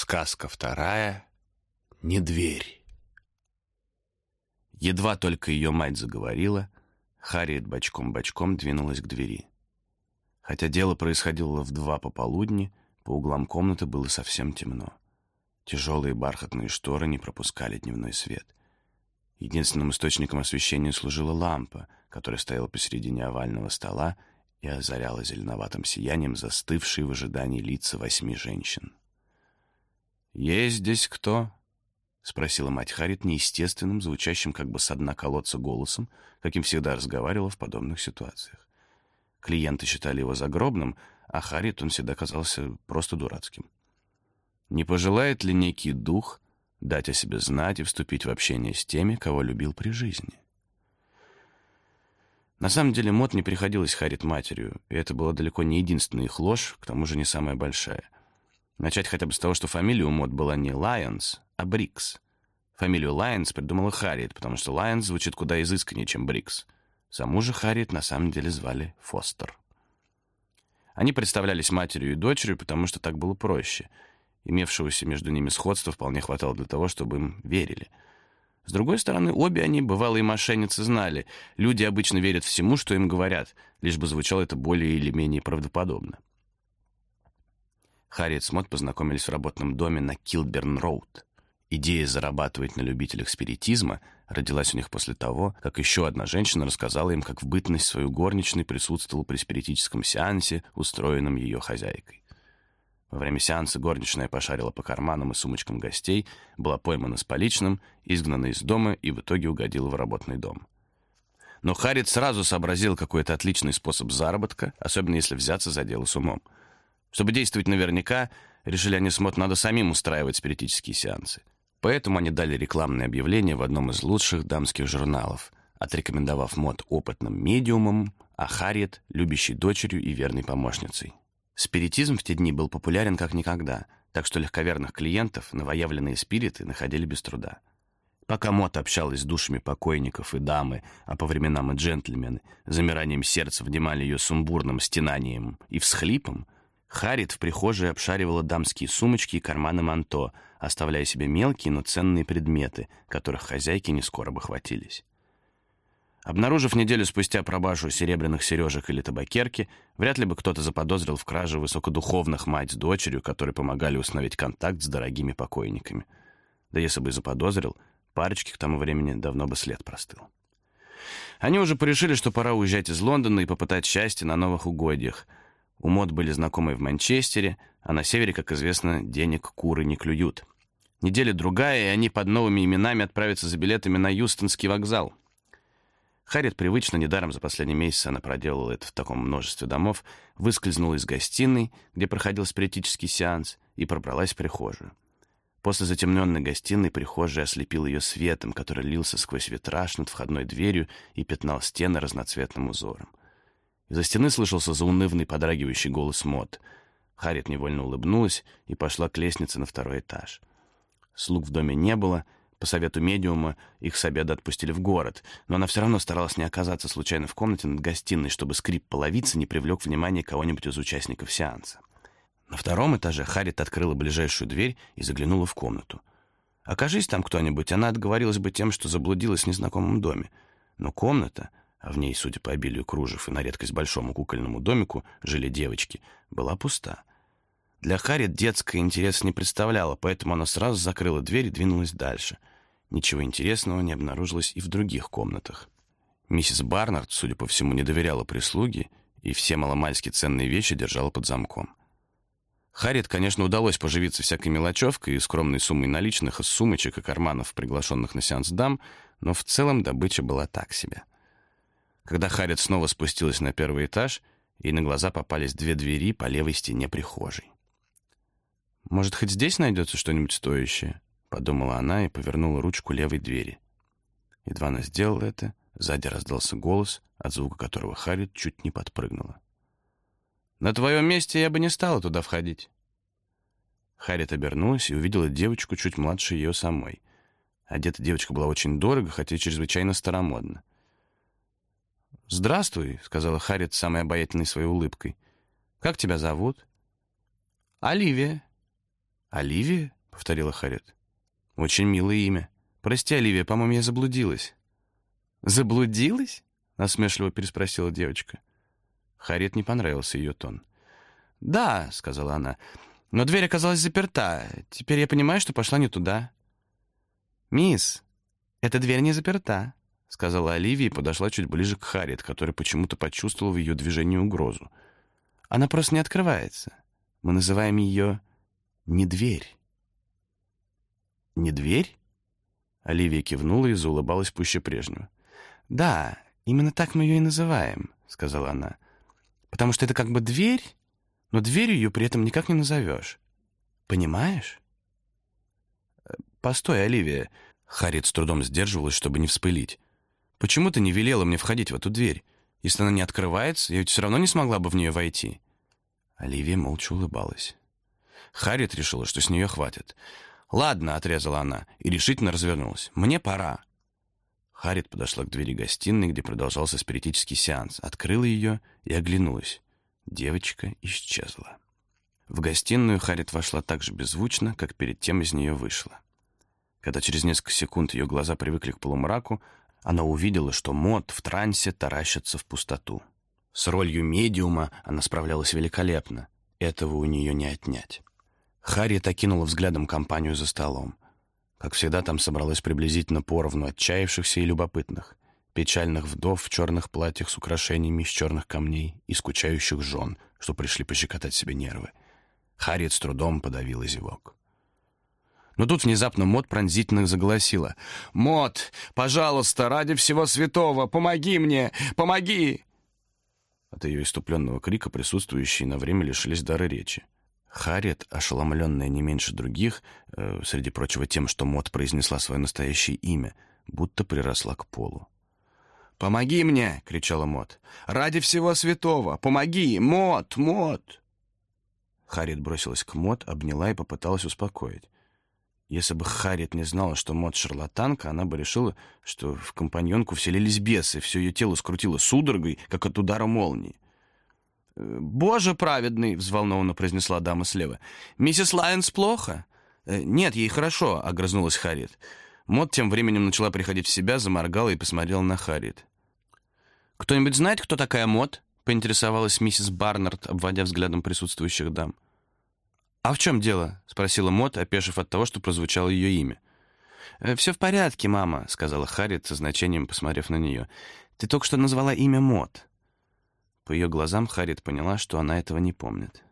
Сказка вторая. Не дверь. Едва только ее мать заговорила, Харриет бочком-бочком двинулась к двери. Хотя дело происходило в два пополудни, по углам комнаты было совсем темно. Тяжелые бархатные шторы не пропускали дневной свет. Единственным источником освещения служила лампа, которая стояла посередине овального стола и озаряла зеленоватым сиянием застывшие в ожидании лица восьми женщин. «Есть здесь кто?» — спросила мать Харит неестественным, звучащим как бы со дна колодца голосом, каким всегда разговаривала в подобных ситуациях. Клиенты считали его загробным, а Харит он всегда казался просто дурацким. Не пожелает ли некий дух дать о себе знать и вступить в общение с теми, кого любил при жизни? На самом деле Мот не приходилось Харит матерью, и это была далеко не единственная их ложь, к тому же не самая большая — Начать хотя бы с того, что фамилия у Мод была не Лайонс, а Брикс. Фамилию Лайонс придумала Харриет, потому что Лайонс звучит куда изысканнее, чем Брикс. Саму же Харриет на самом деле звали Фостер. Они представлялись матерью и дочерью, потому что так было проще. Имевшегося между ними сходства вполне хватало для того, чтобы им верили. С другой стороны, обе они, бывалые мошенницы, знали, люди обычно верят всему, что им говорят, лишь бы звучало это более или менее правдоподобно. Харриет с Мот познакомились в работном доме на Килберн-Роуд. Идея зарабатывать на любителях спиритизма родилась у них после того, как еще одна женщина рассказала им, как в бытность свою горничной присутствовала при спиритическом сеансе, устроенном ее хозяйкой. Во время сеанса горничная пошарила по карманам и сумочкам гостей, была поймана с поличным, изгнана из дома и в итоге угодила в работный дом. Но Харит сразу сообразил какой-то отличный способ заработка, особенно если взяться за дело с умом — чтобы действовать наверняка, решили они с Мот, надо самим устраивать спиритические сеансы. Поэтому они дали рекламное объявление в одном из лучших дамских журналов, отрекомендовав Мот опытным медиумом, а Харриет — любящей дочерью и верной помощницей. Спиритизм в те дни был популярен как никогда, так что легковерных клиентов новоявленные спириты находили без труда. Пока Мот общалась с душами покойников и дамы, а по временам и джентльмены, замиранием сердца внимали ее сумбурным стенанием и всхлипом — Харит в прихожей обшаривала дамские сумочки и карманы манто, оставляя себе мелкие, но ценные предметы, которых хозяйки не скоро бы хватились. Обнаружив неделю спустя пробажу серебряных сережек или табакерки, вряд ли бы кто-то заподозрил в краже высокодуховных мать с дочерью, которые помогали установить контакт с дорогими покойниками. Да если бы и заподозрил, парочке к тому времени давно бы след простыл. Они уже порешили, что пора уезжать из Лондона и попытать счастье на новых угодьях — у Мод были знакомые в Манчестере, а на севере, как известно, денег куры не клюют. Неделя другая, и они под новыми именами отправятся за билетами на Юстонский вокзал. Харриет привычно, недаром за последний месяц она проделала это в таком множестве домов, выскользнула из гостиной, где проходил спиритический сеанс, и пробралась в прихожую. После затемненной гостиной прихожая ослепил ее светом, который лился сквозь витраж над входной дверью и пятнал стены разноцветным узором. Из-за стены слышался заунывный подрагивающий голос Мот. Харит невольно улыбнулась и пошла к лестнице на второй этаж. Слуг в доме не было. По совету медиума их с обеда отпустили в город, но она все равно старалась не оказаться случайно в комнате над гостиной, чтобы скрип половицы не привлек внимание кого-нибудь из участников сеанса. На втором этаже Харит открыла ближайшую дверь и заглянула в комнату. Окажись там кто-нибудь, она отговорилась бы тем, что заблудилась в незнакомом доме. Но комната а в ней, судя по обилию кружев и на редкость большому кукольному домику, жили девочки, была пуста. Для Харри детская интерес не представляла, поэтому она сразу закрыла дверь и двинулась дальше. Ничего интересного не обнаружилось и в других комнатах. Миссис Барнард, судя по всему, не доверяла прислуге и все маломальски ценные вещи держала под замком. Харриет, конечно, удалось поживиться всякой мелочевкой и скромной суммой наличных из сумочек и карманов, приглашенных на сеанс дам, но в целом добыча была так себе — когда Харит снова спустилась на первый этаж, ей на глаза попались две двери по левой стене прихожей. «Может, хоть здесь найдется что-нибудь стоящее?» — подумала она и повернула ручку левой двери. Едва она сделала это, сзади раздался голос, от звука которого Харит чуть не подпрыгнула. «На твоем месте я бы не стала туда входить». Харит обернулась и увидела девочку чуть младше ее самой. Одета девочка была очень дорого, хотя и чрезвычайно старомодно. «Здравствуй», — сказала Харриет самой обаятельной своей улыбкой. «Как тебя зовут?» «Оливия». «Оливия?» — повторила Харриет. «Очень милое имя. Прости, Оливия, по-моему, я заблудилась». «Заблудилась?» — насмешливо переспросила девочка. Харриет не понравился ее тон. «Да», — сказала она, — «но дверь оказалась заперта. Теперь я понимаю, что пошла не туда». «Мисс, эта дверь не заперта», — сказала Оливия и подошла чуть ближе к Харриет, который почему-то почувствовал в ее движении угрозу. «Она просто не открывается. Мы называем ее не дверь». «Не дверь?» Оливия кивнула и заулыбалась пуще прежнего. «Да, именно так мы ее и называем», — сказала она. «Потому что это как бы дверь, но дверью ее при этом никак не назовешь. Понимаешь?» «Э, «Постой, Оливия». Харриет с трудом сдерживалась, чтобы не вспылить. «Почему ты не велела мне входить в эту дверь? Если она не открывается, я ведь все равно не смогла бы в нее войти». Оливия молча улыбалась. Харриет решила, что с нее хватит. «Ладно», — отрезала она и решительно развернулась. «Мне пора». Харриет подошла к двери гостиной, где продолжался спиритический сеанс, открыла ее и оглянулась. Девочка исчезла. В гостиную Харриет вошла так же беззвучно, как перед тем из нее вышла. Когда через несколько секунд ее глаза привыкли к полумраку, она увидела, что Мод в трансе таращится в пустоту. С ролью медиума она справлялась великолепно. Этого у нее не отнять. Харриет окинула взглядом компанию за столом. Как всегда, там собралось приблизительно поровну отчаявшихся и любопытных, печальных вдов в черных платьях с украшениями из черных камней и скучающих жен, что пришли пощекотать себе нервы. Харриет с трудом подавила зевок. Но тут внезапно Мот пронзительно заголосила. «Мот, пожалуйста, ради всего святого, помоги мне! Помоги!» От ее иступленного крика присутствующие на время лишились дара речи. Харриет, ошеломленная не меньше других, э, среди прочего тем, что Мот произнесла свое настоящее имя, будто приросла к полу. «Помоги мне!» — кричала Мот. «Ради всего святого! Помоги! Мот! Мот!» Харриет бросилась к Мот, обняла и попыталась успокоить. Если бы Харриет не знала, что Мот шарлатанка, она бы решила, что в компаньонку вселились бесы, все ее тело скрутило судорогой, как от удара молнии. «Боже праведный!» — взволнованно произнесла дама слева. «Миссис Лайонс плохо?» «Э, «Нет, ей хорошо», — огрызнулась Харриет. Мот тем временем начала приходить в себя, заморгала и посмотрела на Харриет. «Кто-нибудь знает, кто такая Мот?» — поинтересовалась миссис Барнард, обводя взглядом присутствующих дам. «А в чем дело?» — спросила Мот, опешив от того, что прозвучало ее имя. «Э, «Все в порядке, мама», — сказала Харриет со значением, посмотрев на нее. «Ты только что назвала имя Мот». По ее глазам Харит поняла, что она этого не помнит.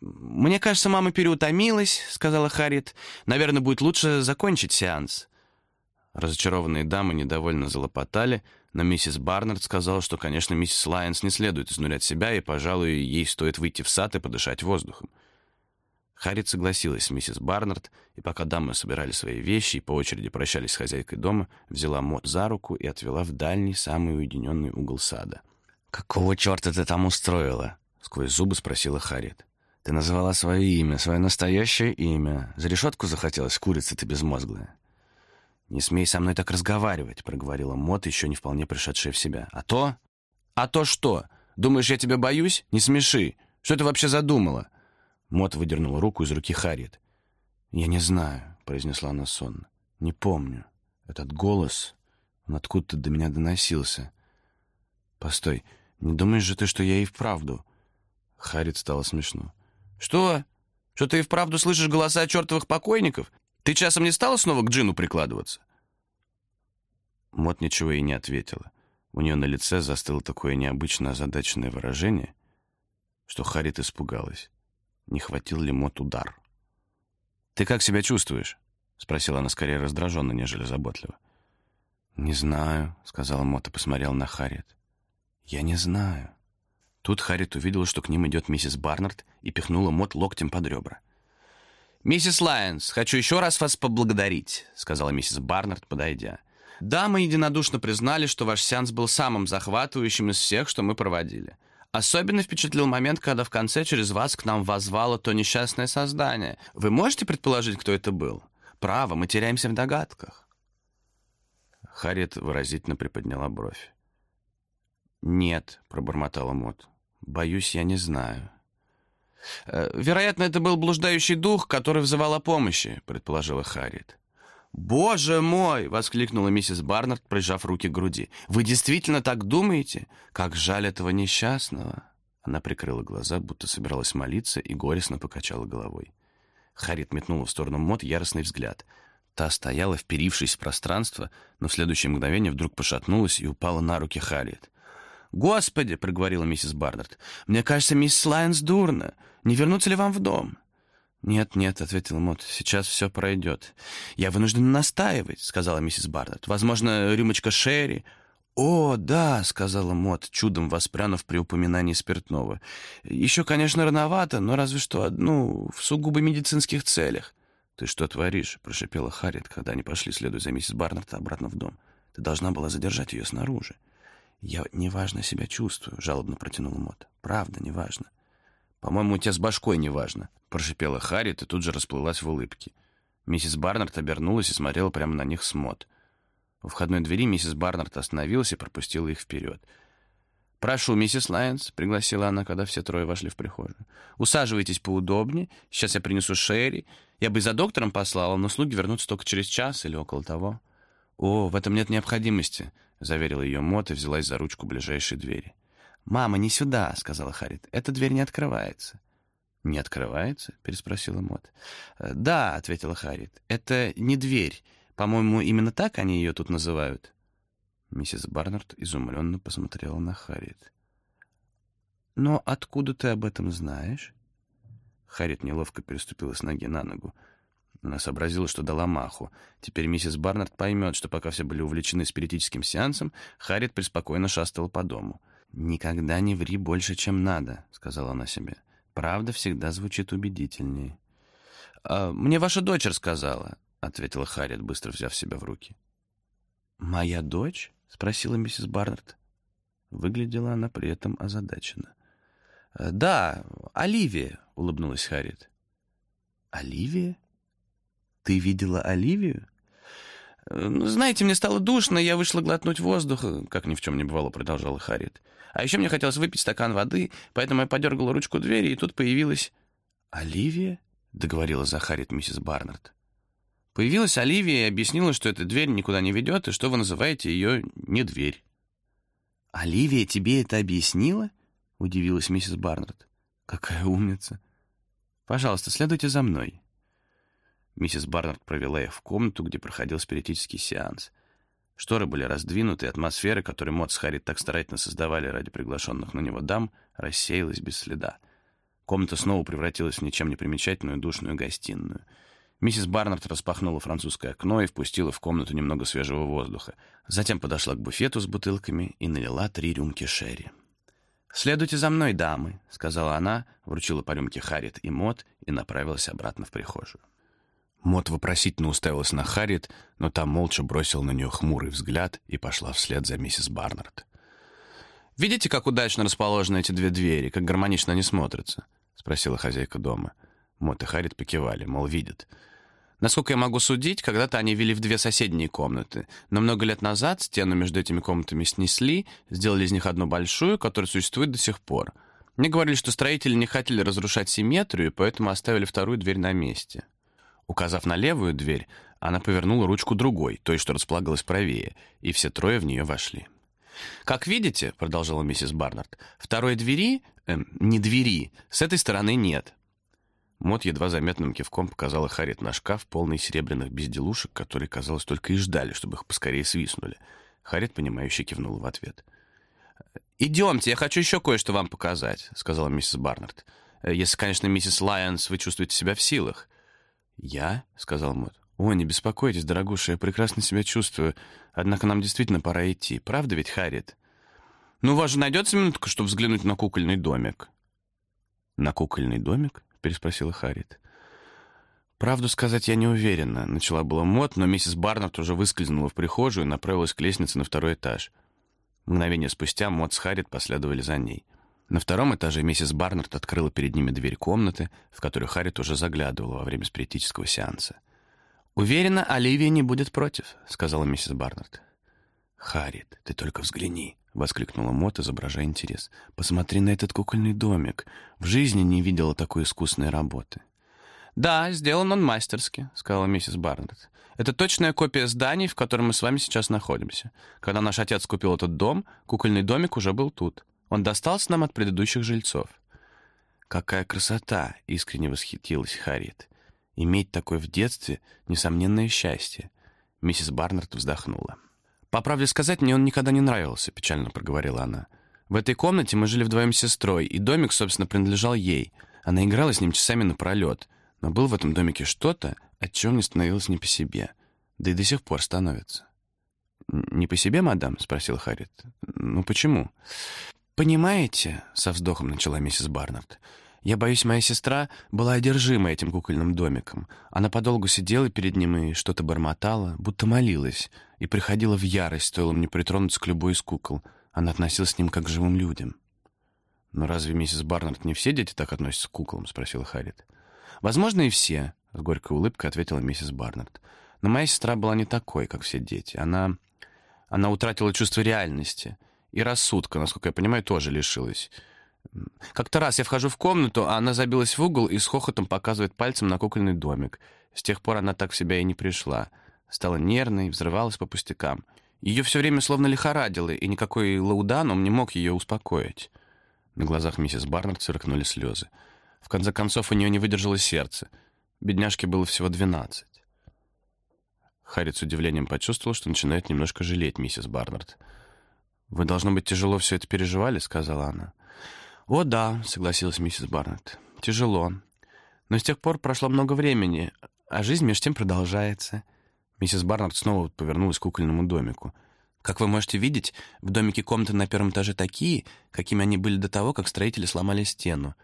«Мне кажется, мама переутомилась», — сказала Харит. «Наверное, будет лучше закончить сеанс». Разочарованные дамы недовольно залопотали, но миссис Барнард сказала, что, конечно, миссис Лайонс не следует изнурять себя, и, пожалуй, ей стоит выйти в сад и подышать воздухом. Харит согласилась с миссис Барнард, и пока дамы собирали свои вещи и по очереди прощались с хозяйкой дома, взяла Мот за руку и отвела в дальний, самый уединенный угол сада. «Какого черта ты там устроила?» — сквозь зубы спросила Харит. «Ты назвала свое имя, свое настоящее имя. За решетку захотелось, курица ты безмозглая». «Не смей со мной так разговаривать», — проговорила Мот, еще не вполне пришедшая в себя. «А то? А то что? Думаешь, я тебя боюсь? Не смеши. Что ты вообще задумала?» Мот выдернула руку из руки Харит. «Я не знаю», — произнесла она сонно. «Не помню. Этот голос, он откуда-то до меня доносился. Постой, не думаешь же ты, что я и вправду...» Харит стало смешно. «Что? Что ты и вправду слышишь голоса чертовых покойников? Ты часом не стала снова к Джину прикладываться?» Мот ничего и не ответила. У нее на лице застыло такое необычно озадаченное выражение, что Харит испугалась. Не хватил ли Мот удар? «Ты как себя чувствуешь?» — спросила она скорее раздраженно, нежели заботливо. «Не знаю», — сказала Мот и посмотрел на Харит. «Я не знаю». Тут Харрит увидела, что к ним идет миссис Барнард и пихнула Мот локтем под ребра. «Миссис Лайонс, хочу еще раз вас поблагодарить», — сказала миссис Барнард, подойдя. «Да, мы единодушно признали, что ваш сеанс был самым захватывающим из всех, что мы проводили. Особенно впечатлил момент, когда в конце через вас к нам возвало то несчастное создание. Вы можете предположить, кто это был? Право, мы теряемся в догадках». Харриет выразительно приподняла бровь. «Нет», — пробормотала Мот. «Боюсь, я не знаю». «Э, «Вероятно, это был блуждающий дух, который взывал о помощи», — предположила Харриет. «Боже мой!» — воскликнула миссис Барнард, прижав руки к груди. «Вы действительно так думаете? Как жаль этого несчастного!» Она прикрыла глаза, будто собиралась молиться, и горестно покачала головой. Харит метнула в сторону Мот яростный взгляд. Та стояла, вперившись в пространство, но в следующее мгновение вдруг пошатнулась и упала на руки Харриет. «Господи!» — проговорила миссис Барнард. «Мне кажется, мисс Лайонс дурно. Не вернуться ли вам в дом?» «Нет, нет», — ответил Мот, — «сейчас все пройдет». «Я вынужден настаивать», — сказала миссис Барнетт. «Возможно, рюмочка Шерри». «О, да», — сказала Мот, чудом воспрянув при упоминании спиртного. «Еще, конечно, рановато, но разве что одну в сугубо медицинских целях». «Ты что творишь?» — прошипела Харриет, когда они пошли, следуя за миссис Барнетт, обратно в дом. «Ты должна была задержать ее снаружи». «Я неважно себя чувствую», — жалобно протянула Мот. «Правда, неважно». «По-моему, у тебя с башкой неважно», — прошипела Харриет и тут же расплылась в улыбке. Миссис Барнард обернулась и смотрела прямо на них с мод. У входной двери миссис Барнард остановилась и пропустила их вперед. «Прошу, миссис Лайонс», — пригласила она, когда все трое вошли в прихожую. «Усаживайтесь поудобнее. Сейчас я принесу Шерри. Я бы и за доктором послала, но слуги вернутся только через час или около того». «О, в этом нет необходимости», — заверила ее Мот и взялась за ручку ближайшей двери. «Мама, не сюда», — сказала Харит. «Эта дверь не открывается». «Не открывается?» — переспросила Мот. «Э, «Да», — ответила Харит. «Это не дверь. По-моему, именно так они ее тут называют». Миссис Барнард изумленно посмотрела на Харит. «Но откуда ты об этом знаешь?» Харит неловко переступила с ноги на ногу. Она сообразила, что дала маху. Теперь миссис Барнард поймет, что пока все были увлечены спиритическим сеансом, Харит преспокойно шастала по дому. «Никогда не ври больше, чем надо», — сказала она себе. «Правда всегда звучит убедительнее». «А «Мне ваша дочь рассказала», — ответила Харриет, быстро взяв себя в руки. «Моя дочь?» — спросила миссис Барнард. Выглядела она при этом озадаченно. «Да, Оливия», — улыбнулась Харриет. «Оливия? Ты видела Оливию?» «Ну, «Знаете, мне стало душно, я вышла глотнуть воздуха», — как ни в чем не бывало, продолжала Харриет. А еще мне хотелось выпить стакан воды, поэтому я подергала ручку двери, и тут появилась... «Оливия?» — договорила Захарит миссис Барнард. Появилась Оливия и объяснила, что эта дверь никуда не ведет, и что вы называете ее не дверь. «Оливия тебе это объяснила?» — удивилась миссис Барнард. «Какая умница!» «Пожалуйста, следуйте за мной». Миссис Барнард провела их в комнату, где проходил спиритический сеанс. Шторы были раздвинуты, и атмосфера, которую Мот с Харри так старательно создавали ради приглашенных на него дам, рассеялась без следа. Комната снова превратилась в ничем не примечательную душную гостиную. Миссис Барнард распахнула французское окно и впустила в комнату немного свежего воздуха. Затем подошла к буфету с бутылками и налила три рюмки шерри. «Следуйте за мной, дамы», — сказала она, вручила по рюмке Харриет и Мот и направилась обратно в прихожую. Мот вопросительно уставилась на Харриет, но та молча бросила на нее хмурый взгляд и пошла вслед за миссис Барнард. «Видите, как удачно расположены эти две двери, как гармонично они смотрятся?» — спросила хозяйка дома. Мот и Харриет покивали, мол, видят. Насколько я могу судить, когда-то они вели в две соседние комнаты, но много лет назад стену между этими комнатами снесли, сделали из них одну большую, которая существует до сих пор. Мне говорили, что строители не хотели разрушать симметрию, поэтому оставили вторую дверь на месте. Указав на левую дверь, она повернула ручку другой, той, что располагалась правее, и все трое в нее вошли. «Как видите», — продолжала миссис Барнард, «второй двери, э, не двери, с этой стороны нет». Мот едва заметным кивком показала Харриет на шкаф, полный серебряных безделушек, которые, казалось, только и ждали, чтобы их поскорее свистнули. Харриет, понимающе кивнула в ответ. «Идемте, я хочу еще кое-что вам показать», — сказала миссис Барнард. «Если, конечно, миссис Лайонс, вы чувствуете себя в силах». «Я?» — сказал Мот. «О, не беспокойтесь, дорогуша, я прекрасно себя чувствую. Однако нам действительно пора идти. Правда ведь, Харриет?» «Ну, у вас же найдется минутка, чтобы взглянуть на кукольный домик?» «На кукольный домик?» — переспросила Харриет. «Правду сказать, я не уверена», — начала была Мот, но миссис Барнард уже выскользнула в прихожую и направилась к лестнице на второй этаж. Мгновение спустя Мот с Харриет последовали за ней. На втором этаже миссис Барнард открыла перед ними дверь комнаты, в которую Харрит уже заглядывала во время спиритического сеанса. «Уверена, Оливия не будет против», — сказала миссис Барнард. «Харрит, ты только взгляни», — воскликнула Мот, изображая интерес. «Посмотри на этот кукольный домик. В жизни не видела такой искусной работы». «Да, сделан он мастерски», — сказала миссис Барнетт. «Это точная копия зданий, в котором мы с вами сейчас находимся. Когда наш отец купил этот дом, кукольный домик уже был тут. Он достался нам от предыдущих жильцов». «Какая красота!» — искренне восхитилась Харриет. «Иметь такое в детстве — несомненное счастье». Миссис Барнард вздохнула. «По правде сказать, мне он никогда не нравился», — печально проговорила она. «В этой комнате мы жили вдвоем с сестрой, и домик, собственно, принадлежал ей. Она играла с ним часами напролет. Но было в этом домике что-то, от чего мне становилось не по себе. Да и до сих пор становится. «Не по себе, мадам?» — спросил Харриет. «Ну, почему?» «Понимаете», — со вздохом начала миссис Барнард, «я боюсь, моя сестра была одержима этим кукольным домиком. Она подолгу сидела перед ним и что-то бормотала, будто молилась, и приходила в ярость, стоило мне притронуться к любой из кукол. Она относилась к ним как к живым людям». «Но разве миссис Барнард не все дети так относятся к куклам?» — спросила Харриет. «Возможно, и все», — с горькой улыбкой ответила миссис Барнард. «Но моя сестра была не такой, как все дети. Она... она утратила чувство реальности. И рассудка, насколько я понимаю, тоже лишилась. Как-то раз я вхожу в комнату, а она забилась в угол и с хохотом показывает пальцем на кукольный домик. С тех пор она так в себя и не пришла. Стала нервной, взрывалась по пустякам. Ее все время словно лихорадило, и никакой лауданом не мог ее успокоить». На глазах миссис Барнард сверкнули слезы. В конце концов, у нее не выдержало сердце. Бедняжке было всего двенадцать. Харри с удивлением почувствовал, что начинает немножко жалеть миссис Барнард. «Вы, должно быть, тяжело все это переживали», — сказала она. «О, да», — согласилась миссис Барнард. «Тяжело. Но с тех пор прошло много времени, а жизнь между тем продолжается». Миссис Барнард снова повернулась к кукольному домику. «Как вы можете видеть, в домике комнаты на первом этаже такие, какими они были до того, как строители сломали стену.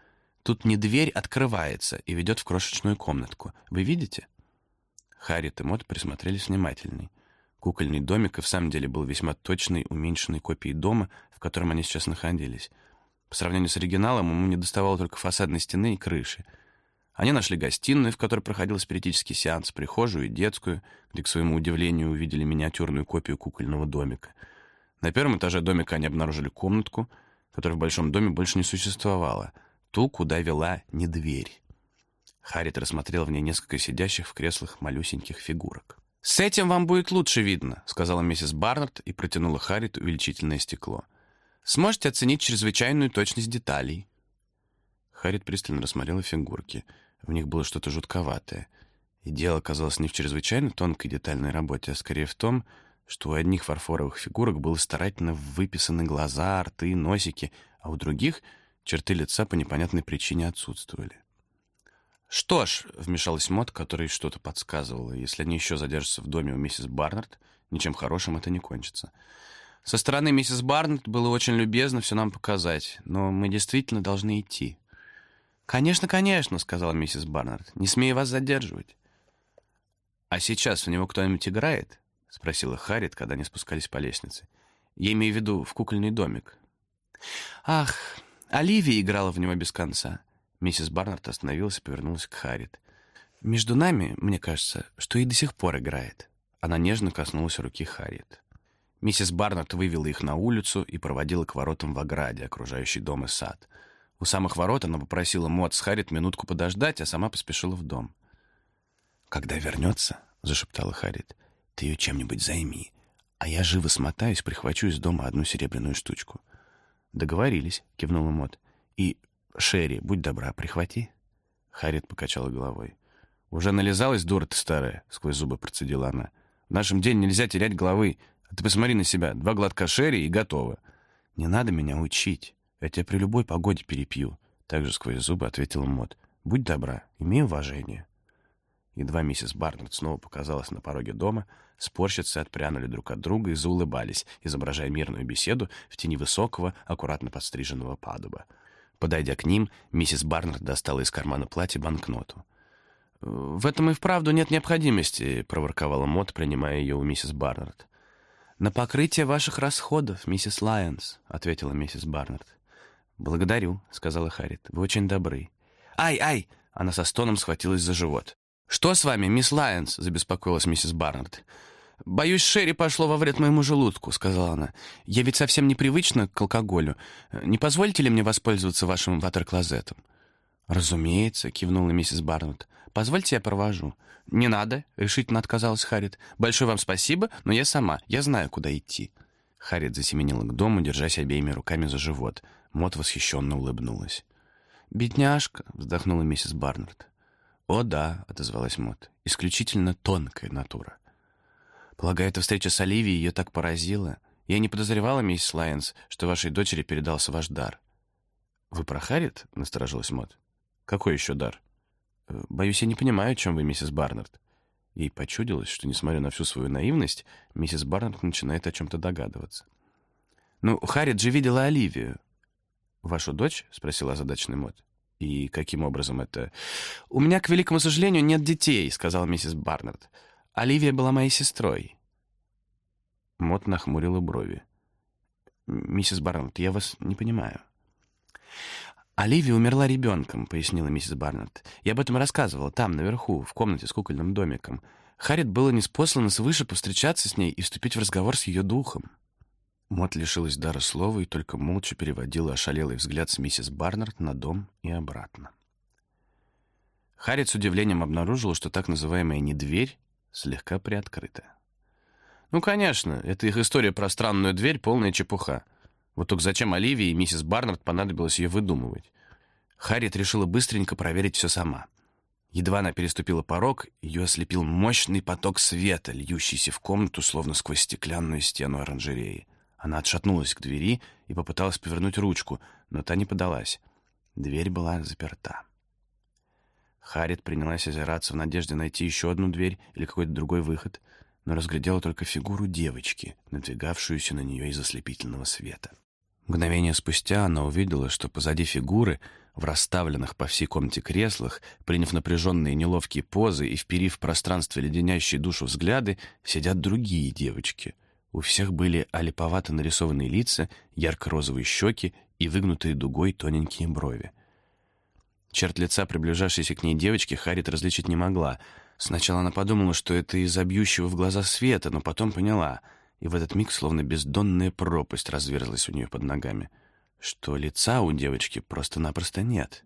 Тут не дверь открывается и ведет в крошечную комнатку. Вы видите?» Харриет и Мот присмотрелись внимательней. Кукольный домик и в самом деле был весьма точной, уменьшенной копией дома, в котором они сейчас находились. По сравнению с оригиналом, ему не доставало только фасадной стены и крыши. Они нашли гостиную, в которой проходил спиритический сеанс, прихожую и детскую, где, к своему удивлению, увидели миниатюрную копию кукольного домика. На первом этаже домика они обнаружили комнатку, которая в большом доме больше не существовала — ту, куда вела не дверь. Харит рассмотрел в ней несколько сидящих в креслах малюсеньких фигурок. «С этим вам будет лучше видно», — сказала миссис Барнард и протянула Харит увеличительное стекло. «Сможете оценить чрезвычайную точность деталей». Харит пристально рассмотрела фигурки. В них было что-то жутковатое. И дело оказалось не в чрезвычайно тонкой детальной работе, а скорее в том, что у одних фарфоровых фигурок были старательно выписаны глаза, рты, носики, а у других — Черты лица по непонятной причине отсутствовали. «Что ж», — вмешалась Мот, которой что-то подсказывала, «если они еще задержатся в доме у миссис Барнард, ничем хорошим это не кончится. Со стороны миссис Барнард было очень любезно все нам показать, но мы действительно должны идти». «Конечно, конечно», — сказала миссис Барнард, «не смею вас задерживать». «А сейчас в него кто-нибудь играет?» — спросила Харриет, когда они спускались по лестнице. «Я имею в виду в кукольный домик». «Ах, Оливия играла в него без конца. Миссис Барнард остановилась и повернулась к Харит. «Между нами, мне кажется, что и до сих пор играет». Она нежно коснулась руки Харит. Миссис Барнард вывела их на улицу и проводила к воротам в ограде, окружающей дом и сад. У самых ворот она попросила Мот с Харит минутку подождать, а сама поспешила в дом. «Когда вернется», — зашептала Харит, — «ты ее чем-нибудь займи, а я живо смотаюсь, прихвачу из дома одну серебряную штучку». «Договорились», — кивнула Мот. «И, Шерри, будь добра, прихвати». Харриет покачала головой. «Уже нализалась, дура ты старая», — сквозь зубы процедила она. «В нашем деле нельзя терять головы. А ты посмотри на себя. Два глотка Шерри и готово». «Не надо меня учить. Я тебя при любой погоде перепью», — также сквозь зубы ответила Мот. «Будь добра, имей уважение». Едва миссис Барнард снова показалась на пороге дома, спорщицы отпрянули друг от друга и заулыбались, изображая мирную беседу в тени высокого, аккуратно подстриженного падуба. Подойдя к ним, миссис Барнард достала из кармана платья банкноту. «В этом и вправду нет необходимости», — проворковала Мот, принимая ее у миссис Барнард. «На покрытие ваших расходов, миссис Лайонс», — ответила миссис Барнард. «Благодарю», — сказала Харит. «Вы очень добры». «Ай, ай!» — она со стоном схватилась за живот. «Что с вами, мисс Лайонс?» — забеспокоилась миссис Барнард. «Боюсь, Шерри пошло во вред моему желудку», — сказала она. «Я ведь совсем непривычна к алкоголю. Не позволите ли мне воспользоваться вашим ватер-клозетом?» «Разумеется», — кивнула миссис Барнетт. «Позвольте, я провожу». «Не надо», — решительно отказалась Харит. «Большое вам спасибо, но я сама. Я знаю, куда идти». Харит засеменила к дому, держась обеими руками за живот. Мот восхищенно улыбнулась. «Бедняжка», — вздохнула миссис Барнард. «О да», — отозвалась Мот, — «исключительно тонкая натура». Полагаю, эта встреча с Оливией ее так поразила. Я не подозревала, миссис Лайенс, что вашей дочери передался ваш дар. «Вы про Харит?» — насторожилась Мот. «Какой еще дар?» «Э, «Боюсь, я не понимаю, о чем вы, миссис Барнард». Ей почудилось, что, несмотря на всю свою наивность, миссис Барнард начинает о чем-то догадываться. «Ну, Харит же видела Оливию». «Вашу дочь?» — спросила озадаченный Мот. «И каким образом это...» «У меня, к великому сожалению, нет детей», — сказала миссис Барнард. «Оливия была моей сестрой». Мот нахмурила брови. «Миссис Барнард, я вас не понимаю». «Оливия умерла ребенком», — пояснила миссис Барнетт. «Я об этом рассказывала, там, наверху, в комнате с кукольным домиком. Харит было неспослано свыше повстречаться с ней и вступить в разговор с ее духом». Мот лишилась дара слова и только молча переводила ошалелый взгляд с миссис Барнард на дом и обратно. Харит с удивлением обнаружила, что так называемая «не дверь» слегка приоткрыта. Ну, конечно, это их история про странную дверь — полная чепуха. Вот только зачем Оливии и миссис Барнард понадобилось ее выдумывать? Харриет решила быстренько проверить все сама. Едва она переступила порог, ее ослепил мощный поток света, льющийся в комнату, словно сквозь стеклянную стену оранжереи. Она отшатнулась к двери и попыталась повернуть ручку, но та не подалась. Дверь была заперта. Харит принялась озираться в надежде найти еще одну дверь или какой-то другой выход, но разглядела только фигуру девочки, надвигавшуюся на нее из ослепительного света. Мгновение спустя она увидела, что позади фигуры, в расставленных по всей комнате креслах, приняв напряженные неловкие позы и вперив в пространство леденящие душу взгляды, сидят другие девочки. У всех были олиповато нарисованные лица, ярко-розовые щеки и выгнутые дугой тоненькие брови. Черт лица приближавшейся к ней девочки Харит различить не могла. Сначала она подумала, что это из-за бьющего в глаза света, но потом поняла — и в этот миг словно бездонная пропасть разверзлась у нее под ногами, что лица у девочки просто-напросто нет.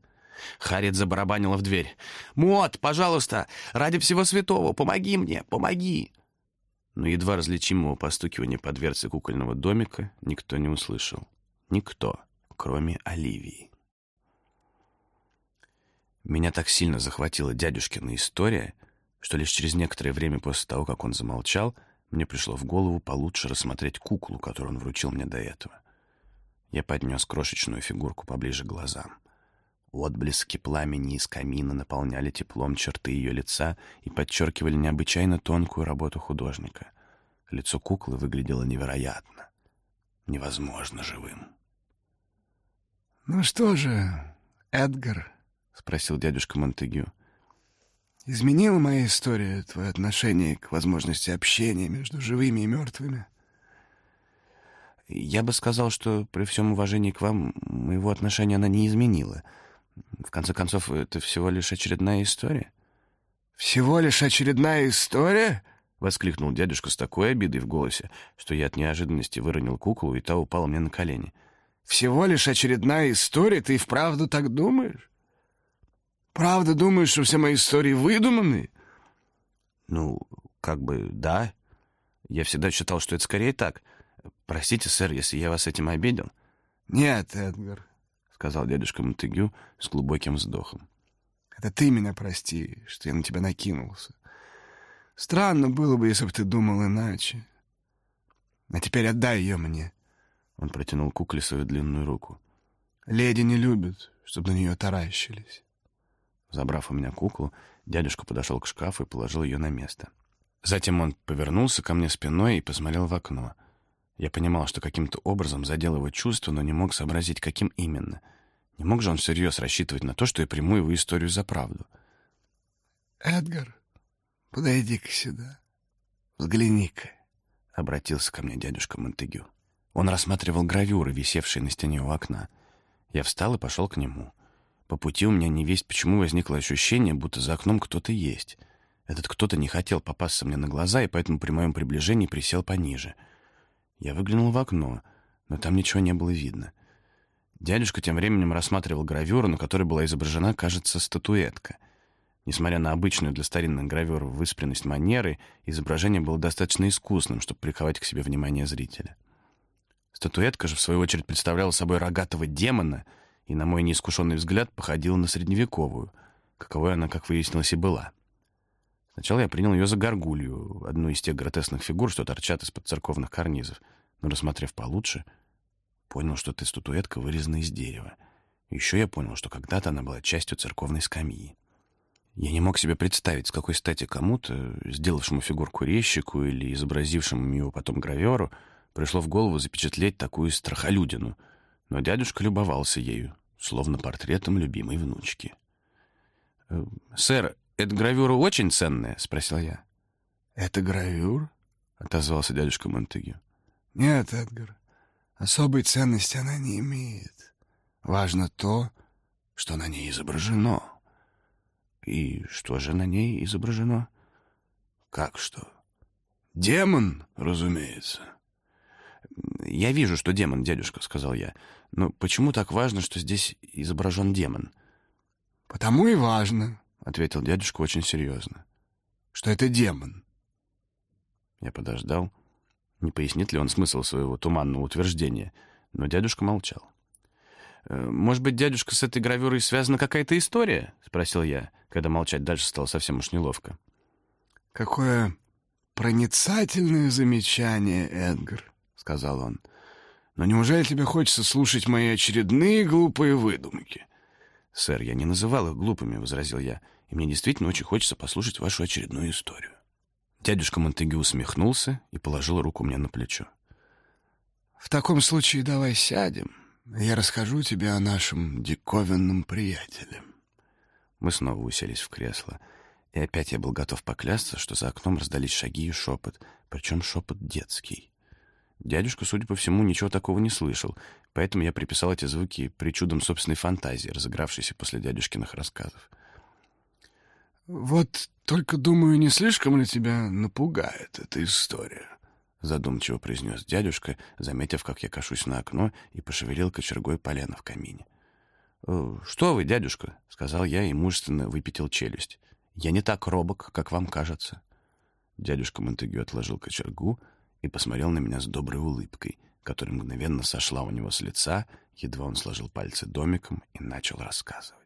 Харит забарабанила в дверь. «Мот, пожалуйста, ради всего святого, помоги мне, помоги!» Но едва различимого постукивания по дверце кукольного домика никто не услышал. Никто, кроме Оливии. Меня так сильно захватила дядюшкина история, что лишь через некоторое время после того, как он замолчал, мне пришло в голову получше рассмотреть куклу, которую он вручил мне до этого. Я поднес крошечную фигурку поближе к глазам. Отблески пламени из камина наполняли теплом черты ее лица и подчеркивали необычайно тонкую работу художника. Лицо куклы выглядело невероятно, невозможно живым. «Ну что же, Эдгар?» — спросил дядюшка Монтегю. Изменила моя история твое отношение к возможности общения между живыми и мертвыми? Я бы сказал, что при всем уважении к вам моего отношения она не изменила. В конце концов, это всего лишь очередная история. «Всего лишь очередная история?» — воскликнул дядюшка с такой обидой в голосе, что я от неожиданности выронил куклу, и та упала мне на колени. «Всего лишь очередная история? Ты и вправду так думаешь?» Правда думаешь, что все мои истории выдуманы? Ну, как бы, да. Я всегда считал, что это скорее так. Простите, сэр, если я вас этим обидел. Нет, Эдгар, сказал дядюшка Монтегю с глубоким вздохом. Это ты меня прости, что я на тебя накинулся. Странно было бы, если бы ты думал иначе. А теперь отдай ее мне. Он протянул кукле свою длинную руку. Леди не любят, чтобы на нее таращились. Забрав у меня куклу, дядюшка подошел к шкафу и положил ее на место. Затем он повернулся ко мне спиной и посмотрел в окно. Я понимал, что каким-то образом задел его чувство, но не мог сообразить, каким именно. Не мог же он всерьез рассчитывать на то, что я приму его историю за правду. «Эдгар, подойди-ка сюда. Взгляни-ка», — обратился ко мне дядюшка Монтегю. Он рассматривал гравюры, висевшие на стене у окна. Я встал и пошел к нему. По пути у меня не весть почему возникло ощущение, будто за окном кто-то есть. Этот кто-то не хотел попасться мне на глаза, и поэтому при моем приближении присел пониже. Я выглянул в окно, но там ничего не было видно. Дядюшка тем временем рассматривал гравюру, на которой была изображена, кажется, статуэтка. Несмотря на обычную для старинных гравюр выспренность манеры, изображение было достаточно искусным, чтобы приковать к себе внимание зрителя. Статуэтка же, в свою очередь, представляла собой рогатого демона и, на мой неискушенный взгляд, походила на средневековую, каковой она, как выяснилось, и была. Сначала я принял ее за горгулью, одну из тех гротесных фигур, что торчат из-под церковных карнизов, но, рассмотрев получше, Понял, что эта статуэтка вырезана из дерева. Еще я понял, что когда-то она была частью церковной скамьи. Я не мог себе представить, с какой стати кому-то, сделавшему фигурку резчику или изобразившему его потом граверу, пришло в голову запечатлеть такую страхолюдину. Но дядюшка любовался ею, словно портретом любимой внучки. «Э, «Сэр, эта гравюра очень ценная?» — спросил я. «Это гравюр?» — отозвался дядюшка Монтегю. «Нет, Эдгар, Особой ценности она не имеет. Важно то, что на ней изображено. И что же на ней изображено? Как что? Демон, разумеется. Я вижу, что демон, дядюшка, сказал я. Но почему так важно, что здесь изображен демон? Потому и важно, ответил дядюшка очень серьезно, что это демон. Я подождал, не пояснит ли он смысл своего туманного утверждения, но дядюшка молчал. «Э, «Может быть, дядюшка, с этой гравюрой связана какая-то история?» — спросил я, когда молчать дальше стало совсем уж неловко. «Какое проницательное замечание, Эдгар», — сказал он. «Но неужели тебе хочется слушать мои очередные глупые выдумки?» «Сэр, я не называл их глупыми», — возразил я, «и мне действительно очень хочется послушать вашу очередную историю». Дядюшка Монтегю усмехнулся и положил руку мне на плечо. «В таком случае давай сядем. Я расскажу тебе о нашем диковинном приятеле». Мы снова уселись в кресло, и опять я был готов поклясться, что за окном раздались шаги и шепот, причем шепот детский. Дядюшка, судя по всему, ничего такого не слышал, поэтому я приписал эти звуки причудам собственной фантазии, разыгравшейся после дядюшкиных рассказов. «Вот только, думаю, не слишком ли тебя напугает эта история?» Задумчиво произнес дядюшка, заметив, как я кашусь на окно и пошевелил кочергой полено в камине. «Э, «Что вы, дядюшка?» — сказал я и мужественно выпятил челюсть. «Я не так робок, как вам кажется». Дядюшка Монтегю отложил кочергу и посмотрел на меня с доброй улыбкой, которая мгновенно сошла у него с лица, едва он сложил пальцы домиком и начал рассказывать.